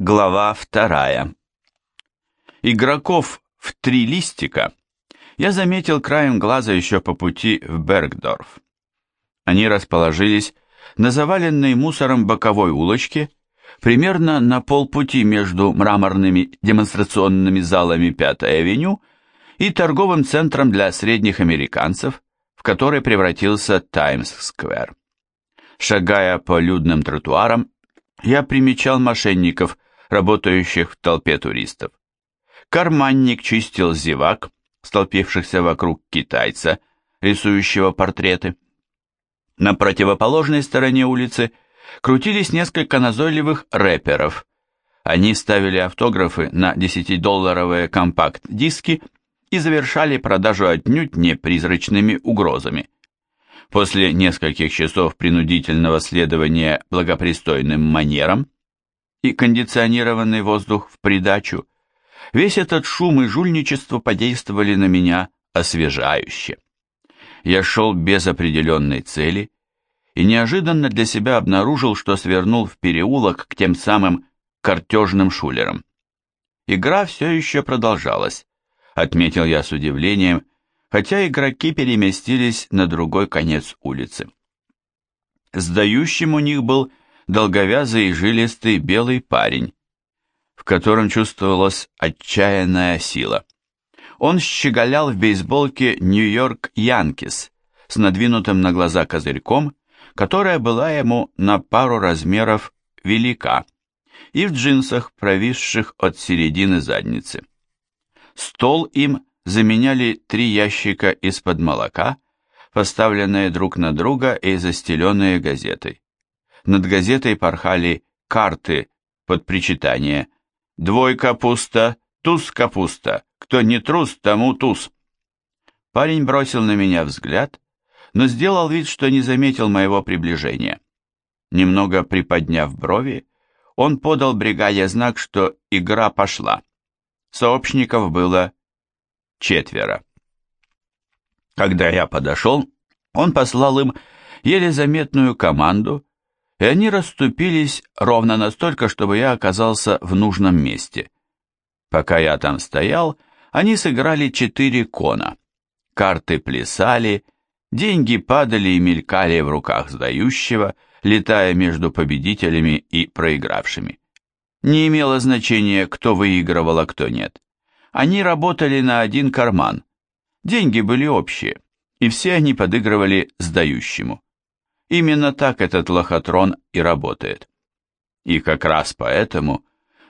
Глава вторая. Игроков в три листика я заметил краем глаза еще по пути в Бергдорф. Они расположились на заваленной мусором боковой улочке, примерно на полпути между мраморными демонстрационными залами Пятой авеню и торговым центром для средних американцев, в который превратился Таймс-сквер. Шагая по людным тротуарам, я примечал мошенников – работающих в толпе туристов. Карманник чистил зевак, столпившихся вокруг китайца, рисующего портреты. На противоположной стороне улицы крутились несколько назойливых рэперов. Они ставили автографы на 10-долларовые компакт-диски и завершали продажу отнюдь не призрачными угрозами. После нескольких часов принудительного следования благопристойным манерам и кондиционированный воздух в придачу, весь этот шум и жульничество подействовали на меня освежающе. Я шел без определенной цели и неожиданно для себя обнаружил, что свернул в переулок к тем самым картежным шулерам. Игра все еще продолжалась, отметил я с удивлением, хотя игроки переместились на другой конец улицы. Сдающим у них был долговязый и жилистый белый парень, в котором чувствовалась отчаянная сила. Он щеголял в бейсболке «Нью-Йорк Янкис» с надвинутым на глаза козырьком, которая была ему на пару размеров велика, и в джинсах, провисших от середины задницы. Стол им заменяли три ящика из-под молока, поставленные друг на друга и застеленные газетой. Над газетой порхали карты под причитание «Двойка пусто, туз капуста, кто не трус, тому туз». Парень бросил на меня взгляд, но сделал вид, что не заметил моего приближения. Немного приподняв брови, он подал бригаде знак, что игра пошла. Сообщников было четверо. Когда я подошел, он послал им еле заметную команду, и они расступились ровно настолько, чтобы я оказался в нужном месте. Пока я там стоял, они сыграли четыре кона. Карты плясали, деньги падали и мелькали в руках сдающего, летая между победителями и проигравшими. Не имело значения, кто выигрывал, а кто нет. Они работали на один карман. Деньги были общие, и все они подыгрывали сдающему. Именно так этот лохотрон и работает. И как раз поэтому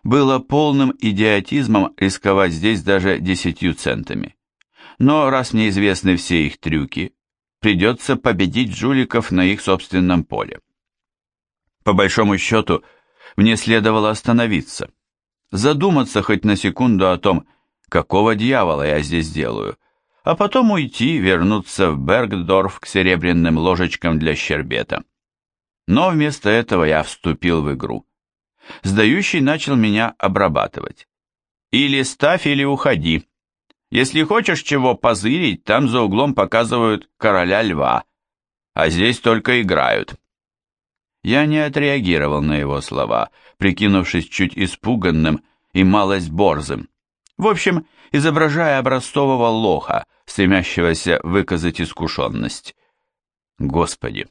было полным идиотизмом рисковать здесь даже десятью центами. Но раз мне известны все их трюки, придется победить жуликов на их собственном поле. По большому счету, мне следовало остановиться, задуматься хоть на секунду о том, какого дьявола я здесь делаю – а потом уйти, вернуться в Бергдорф к серебряным ложечкам для щербета. Но вместо этого я вступил в игру. Сдающий начал меня обрабатывать. Или ставь, или уходи. Если хочешь чего позырить, там за углом показывают короля льва, а здесь только играют. Я не отреагировал на его слова, прикинувшись чуть испуганным и малость борзым. В общем, изображая образцового лоха, стремящегося выказать искушенность. Господи,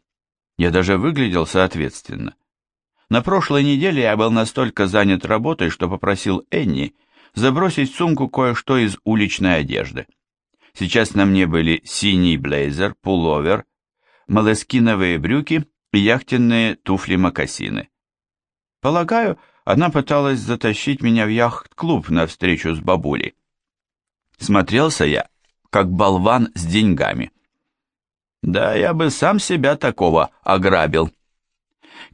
я даже выглядел соответственно. На прошлой неделе я был настолько занят работой, что попросил Энни забросить в сумку кое-что из уличной одежды. Сейчас на мне были синий блейзер, пуловер, молескиновые брюки и яхтенные туфли-мокасины. Полагаю, она пыталась затащить меня в яхт-клуб на встречу с бабулей. Смотрелся я, как болван с деньгами. Да, я бы сам себя такого ограбил.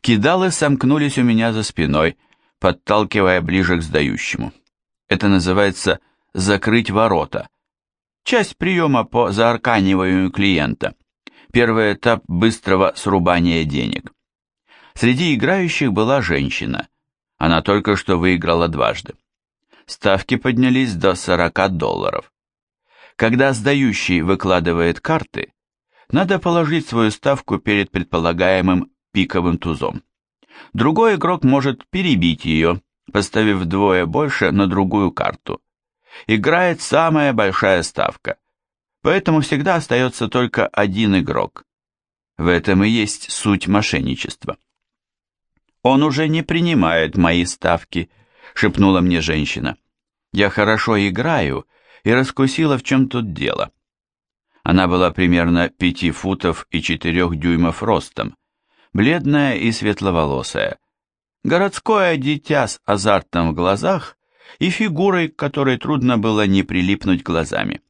Кидалы сомкнулись у меня за спиной, подталкивая ближе к сдающему. Это называется «закрыть ворота». Часть приема по заарканиванию клиента. Первый этап быстрого срубания денег. Среди играющих была женщина. Она только что выиграла дважды. Ставки поднялись до 40 долларов. Когда сдающий выкладывает карты, надо положить свою ставку перед предполагаемым пиковым тузом. Другой игрок может перебить ее, поставив вдвое больше на другую карту. Играет самая большая ставка, поэтому всегда остается только один игрок. В этом и есть суть мошенничества. «Он уже не принимает мои ставки», — шепнула мне женщина. «Я хорошо играю и раскусила, в чем тут дело». Она была примерно пяти футов и четырех дюймов ростом, бледная и светловолосая. Городское дитя с азартом в глазах и фигурой, к которой трудно было не прилипнуть глазами.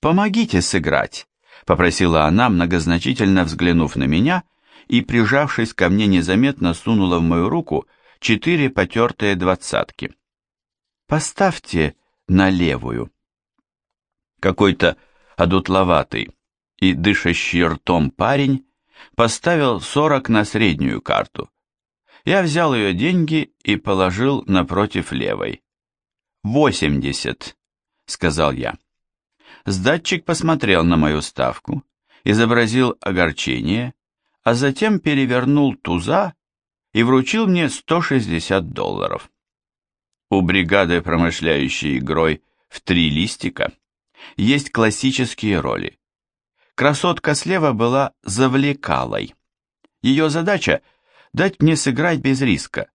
«Помогите сыграть», — попросила она, многозначительно взглянув на меня и, прижавшись ко мне, незаметно сунула в мою руку четыре потертые двадцатки. «Поставьте на левую». Какой-то одутловатый и дышащий ртом парень поставил сорок на среднюю карту. Я взял ее деньги и положил напротив левой. «Восемьдесят», — сказал я. Сдатчик посмотрел на мою ставку, изобразил огорчение, а затем перевернул туза и вручил мне 160 долларов. У бригады, промышляющей игрой в три листика, есть классические роли. Красотка слева была завлекалой. Ее задача – дать мне сыграть без риска,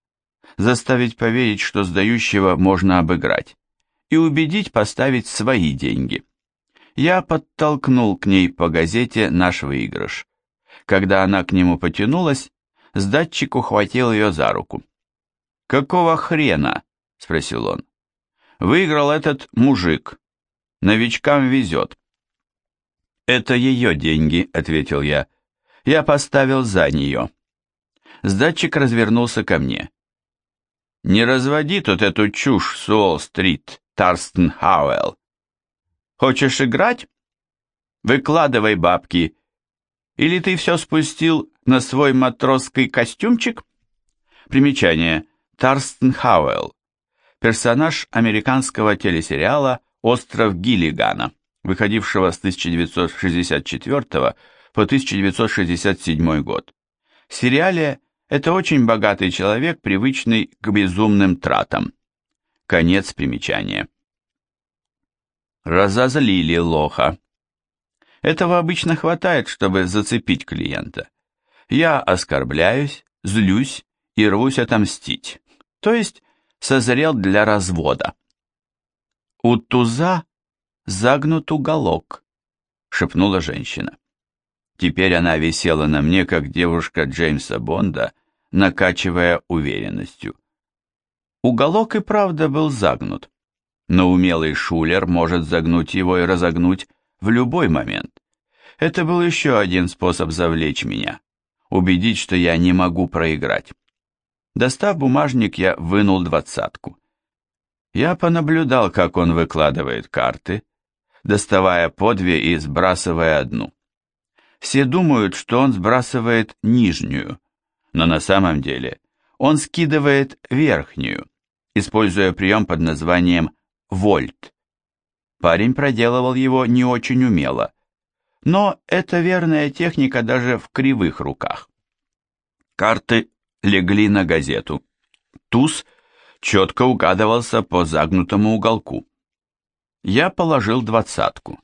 заставить поверить, что сдающего можно обыграть, и убедить поставить свои деньги. Я подтолкнул к ней по газете наш выигрыш. Когда она к нему потянулась, сдатчик ухватил ее за руку. «Какого хрена?» – спросил он. «Выиграл этот мужик. Новичкам везет». «Это ее деньги», — ответил я. «Я поставил за нее». Сдатчик развернулся ко мне. «Не разводи тут эту чушь с Уолл-стрит, Тарстен Хауэлл. Хочешь играть? Выкладывай бабки. Или ты все спустил на свой матросский костюмчик?» Примечание. Тарстен Хауэлл. Персонаж американского телесериала «Остров Гиллигана» выходившего с 1964 по 1967 год. В сериале это очень богатый человек, привычный к безумным тратам. Конец примечания. Разозлили лоха. Этого обычно хватает, чтобы зацепить клиента. Я оскорбляюсь, злюсь и рвусь отомстить, то есть созрел для развода. У туза загнут уголок», — шепнула женщина. Теперь она висела на мне, как девушка Джеймса Бонда, накачивая уверенностью. Уголок и правда был загнут, но умелый шулер может загнуть его и разогнуть в любой момент. Это был еще один способ завлечь меня, убедить, что я не могу проиграть. Достав бумажник, я вынул двадцатку. Я понаблюдал, как он выкладывает карты, доставая по две и сбрасывая одну. Все думают, что он сбрасывает нижнюю, но на самом деле он скидывает верхнюю, используя прием под названием вольт. Парень проделывал его не очень умело, но это верная техника даже в кривых руках. Карты легли на газету. Туз четко угадывался по загнутому уголку я положил двадцатку.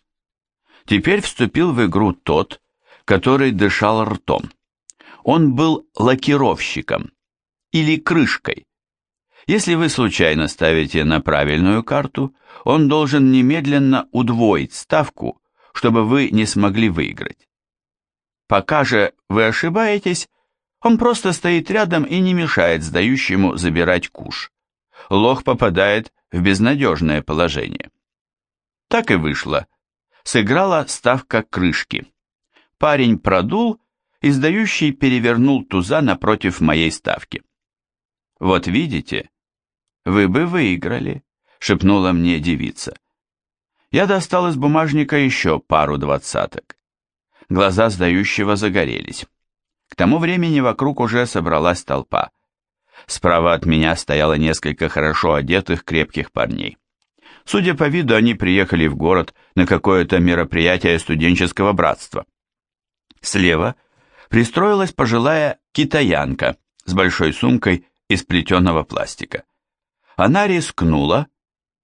Теперь вступил в игру тот, который дышал ртом. Он был лакировщиком или крышкой. Если вы случайно ставите на правильную карту, он должен немедленно удвоить ставку, чтобы вы не смогли выиграть. Пока же вы ошибаетесь, он просто стоит рядом и не мешает сдающему забирать куш. Лох попадает в безнадежное положение. Так и вышло. Сыграла ставка крышки. Парень продул, и сдающий перевернул туза напротив моей ставки. «Вот видите, вы бы выиграли», — шепнула мне девица. Я достал из бумажника еще пару двадцаток. Глаза сдающего загорелись. К тому времени вокруг уже собралась толпа. Справа от меня стояло несколько хорошо одетых крепких парней. Судя по виду, они приехали в город на какое-то мероприятие студенческого братства. Слева пристроилась пожилая китаянка с большой сумкой из плетеного пластика. Она рискнула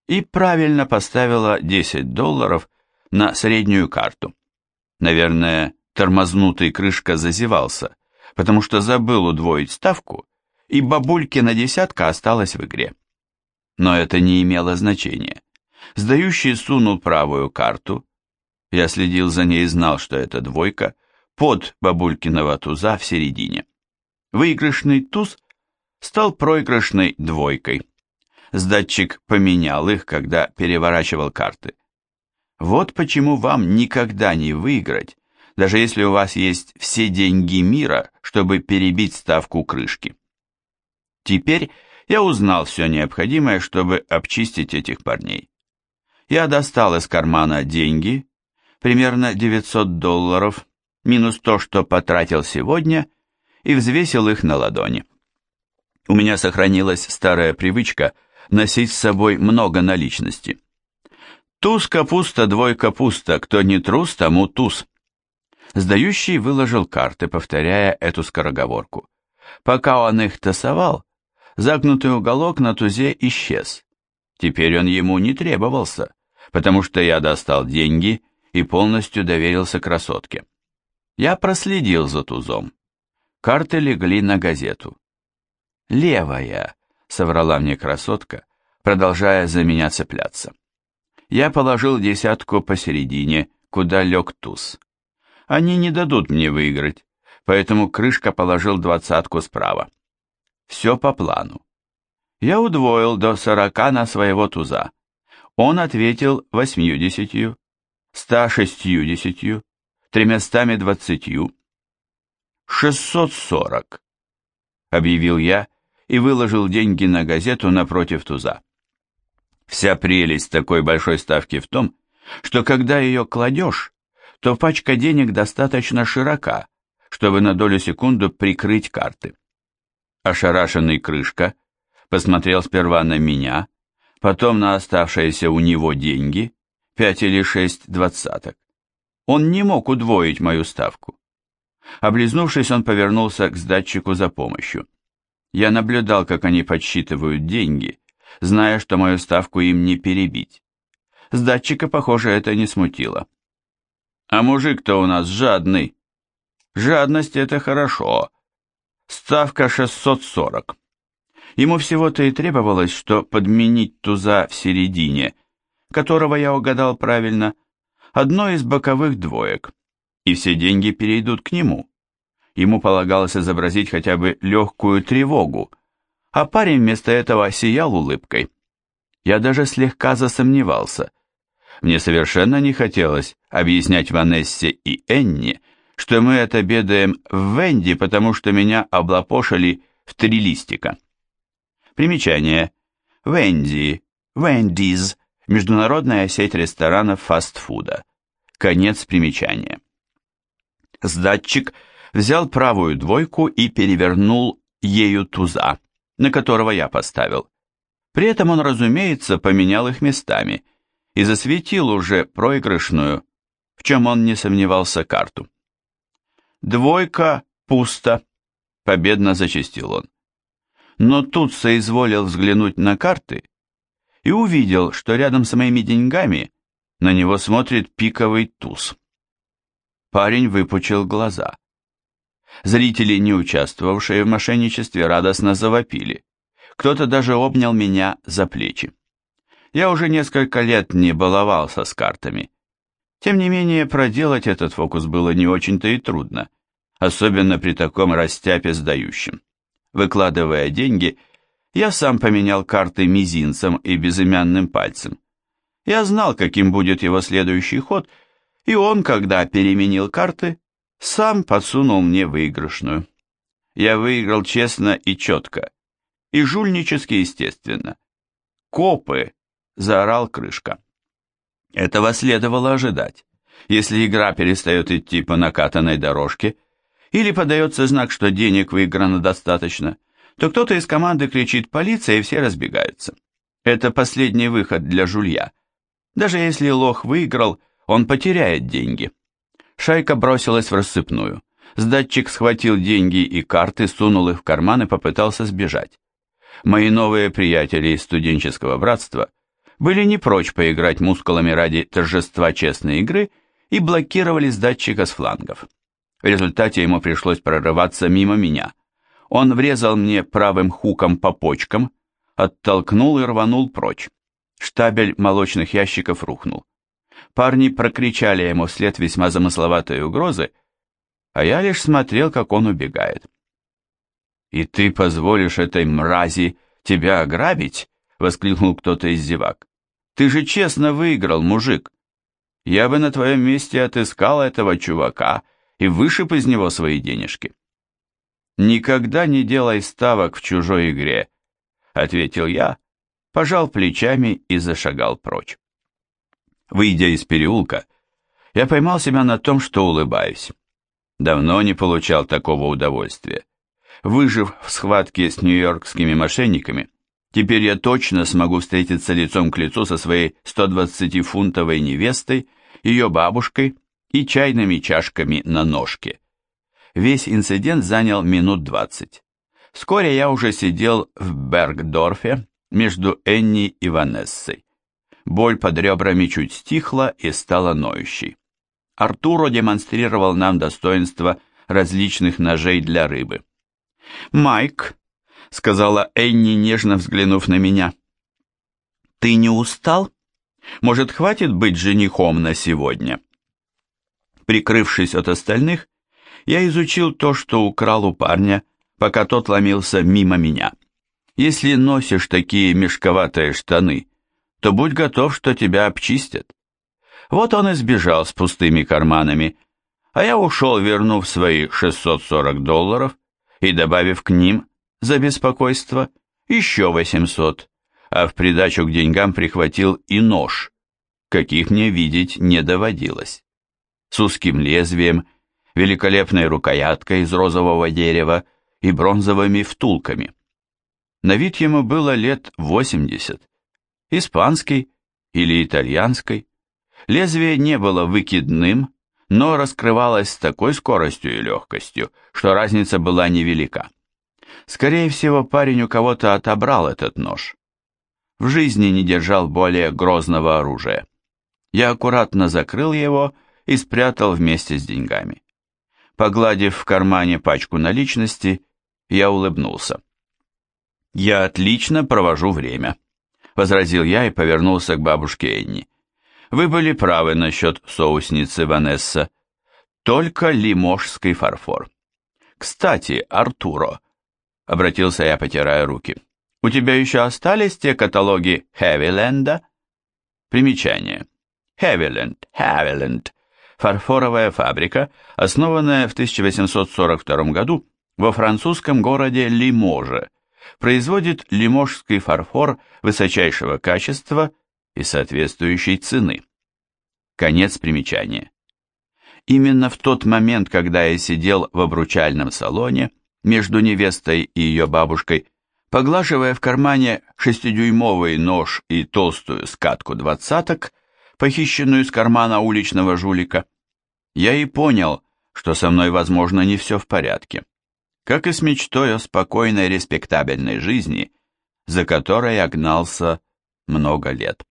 и правильно поставила 10 долларов на среднюю карту. Наверное, тормознутый крышка зазевался, потому что забыл удвоить ставку, и бабулькина десятка осталась в игре. Но это не имело значения. Сдающий сунул правую карту, я следил за ней и знал, что это двойка, под бабулькиного туза в середине. Выигрышный туз стал проигрышной двойкой. Сдатчик поменял их, когда переворачивал карты. Вот почему вам никогда не выиграть, даже если у вас есть все деньги мира, чтобы перебить ставку крышки. Теперь я узнал все необходимое, чтобы обчистить этих парней. Я достал из кармана деньги, примерно 900 долларов, минус то, что потратил сегодня, и взвесил их на ладони. У меня сохранилась старая привычка носить с собой много наличности. Туз капуста, двойка пуста, кто не трус, тому туз. Сдающий выложил карты, повторяя эту скороговорку. Пока он их тасовал, загнутый уголок на тузе исчез. Теперь он ему не требовался, потому что я достал деньги и полностью доверился красотке. Я проследил за тузом. Карты легли на газету. «Левая», — соврала мне красотка, продолжая за меня цепляться. Я положил десятку посередине, куда лег туз. Они не дадут мне выиграть, поэтому крышка положил двадцатку справа. Все по плану. Я удвоил до сорока на своего туза. Он ответил восьмидесятью, ста шестьюдесятью, тремястами двадцатью. «Шестьсот сорок», — объявил я и выложил деньги на газету напротив туза. Вся прелесть такой большой ставки в том, что когда ее кладешь, то пачка денег достаточно широка, чтобы на долю секунду прикрыть карты. Ошарашенный крышка посмотрел сперва на меня, потом на оставшиеся у него деньги, пять или шесть двадцаток. Он не мог удвоить мою ставку. Облизнувшись, он повернулся к сдатчику за помощью. Я наблюдал, как они подсчитывают деньги, зная, что мою ставку им не перебить. Сдатчика, похоже, это не смутило. А мужик-то у нас жадный. Жадность — это хорошо. Ставка 640. Ему всего-то и требовалось, что подменить туза в середине, которого я угадал правильно, одно из боковых двоек, и все деньги перейдут к нему. Ему полагалось изобразить хотя бы легкую тревогу, а парень вместо этого сиял улыбкой. Я даже слегка засомневался. Мне совершенно не хотелось объяснять Ванессе и Энни, что мы отобедаем в Венди, потому что меня облапошили в три листика. Примечание. Венди, Вендиз, международная сеть ресторанов фастфуда. Конец примечания. Сдатчик взял правую двойку и перевернул ею туза на которого я поставил. При этом он, разумеется, поменял их местами и засветил уже проигрышную, в чем он не сомневался, карту. «Двойка пусто», — победно зачастил он. Но тут соизволил взглянуть на карты и увидел, что рядом с моими деньгами на него смотрит пиковый туз. Парень выпучил глаза. Зрители, не участвовавшие в мошенничестве, радостно завопили. Кто-то даже обнял меня за плечи. Я уже несколько лет не баловался с картами. Тем не менее, проделать этот фокус было не очень-то и трудно, особенно при таком растяпе сдающем. Выкладывая деньги, я сам поменял карты мизинцем и безымянным пальцем. Я знал, каким будет его следующий ход, и он, когда переменил карты, сам подсунул мне выигрышную. Я выиграл честно и четко. И жульнически, естественно. «Копы!» — заорал крышка. Этого следовало ожидать. Если игра перестает идти по накатанной дорожке, или подается знак, что денег выиграно достаточно, то кто-то из команды кричит «полиция» и все разбегаются. Это последний выход для жулья. Даже если лох выиграл, он потеряет деньги. Шайка бросилась в рассыпную. Сдатчик схватил деньги и карты, сунул их в карман и попытался сбежать. Мои новые приятели из студенческого братства были не прочь поиграть мускулами ради торжества честной игры и блокировали с датчика с флангов. В результате ему пришлось прорываться мимо меня. Он врезал мне правым хуком по почкам, оттолкнул и рванул прочь. Штабель молочных ящиков рухнул. Парни прокричали ему вслед весьма замысловатые угрозы, а я лишь смотрел, как он убегает. «И ты позволишь этой мрази тебя ограбить?» — воскликнул кто-то из зевак. «Ты же честно выиграл, мужик. Я бы на твоем месте отыскал этого чувака и вышиб из него свои денежки». «Никогда не делай ставок в чужой игре», — ответил я, пожал плечами и зашагал прочь. Выйдя из переулка, я поймал себя на том, что улыбаюсь. Давно не получал такого удовольствия. Выжив в схватке с нью-йоркскими мошенниками, теперь я точно смогу встретиться лицом к лицу со своей 120-фунтовой невестой, ее бабушкой и чайными чашками на ножке. Весь инцидент занял минут 20. Вскоре я уже сидел в Бергдорфе между Энни и Ванессой. Боль под ребрами чуть стихла и стала ноющей. Артуро демонстрировал нам достоинство различных ножей для рыбы. «Майк», — сказала Энни, нежно взглянув на меня, — «ты не устал? Может, хватит быть женихом на сегодня?» Прикрывшись от остальных, я изучил то, что украл у парня, пока тот ломился мимо меня. Если носишь такие мешковатые штаны, то будь готов, что тебя обчистят. Вот он и сбежал с пустыми карманами, а я ушел, вернув свои 640 долларов и добавив к ним за беспокойство еще 800, а в придачу к деньгам прихватил и нож, каких мне видеть не доводилось. С узким лезвием, великолепной рукояткой из розового дерева и бронзовыми втулками. На вид ему было лет 80, испанский или итальянской. Лезвие не было выкидным, но раскрывалось с такой скоростью и легкостью, что разница была невелика. Скорее всего, парень у кого-то отобрал этот нож. В жизни не держал более грозного оружия. Я аккуратно закрыл его и спрятал вместе с деньгами. Погладив в кармане пачку наличности, я улыбнулся. «Я отлично провожу время», — возразил я и повернулся к бабушке Энни. «Вы были правы насчет соусницы Ванесса. Только лиможский фарфор. Кстати, Артуро, — обратился я, потирая руки, — у тебя еще остались те каталоги Хэвиленда?» Примечание. Хэвиленд, Хэвиленд. Фарфоровая фабрика, основанная в 1842 году во французском городе Лиможе, производит лиможский фарфор высочайшего качества и соответствующей цены. Конец примечания. Именно в тот момент, когда я сидел в обручальном салоне между невестой и ее бабушкой, поглаживая в кармане шестидюймовый нож и толстую скатку двадцаток, похищенную из кармана уличного жулика, я и понял, что со мной, возможно, не все в порядке как и с мечтой о спокойной респектабельной жизни, за которой я гнался много лет.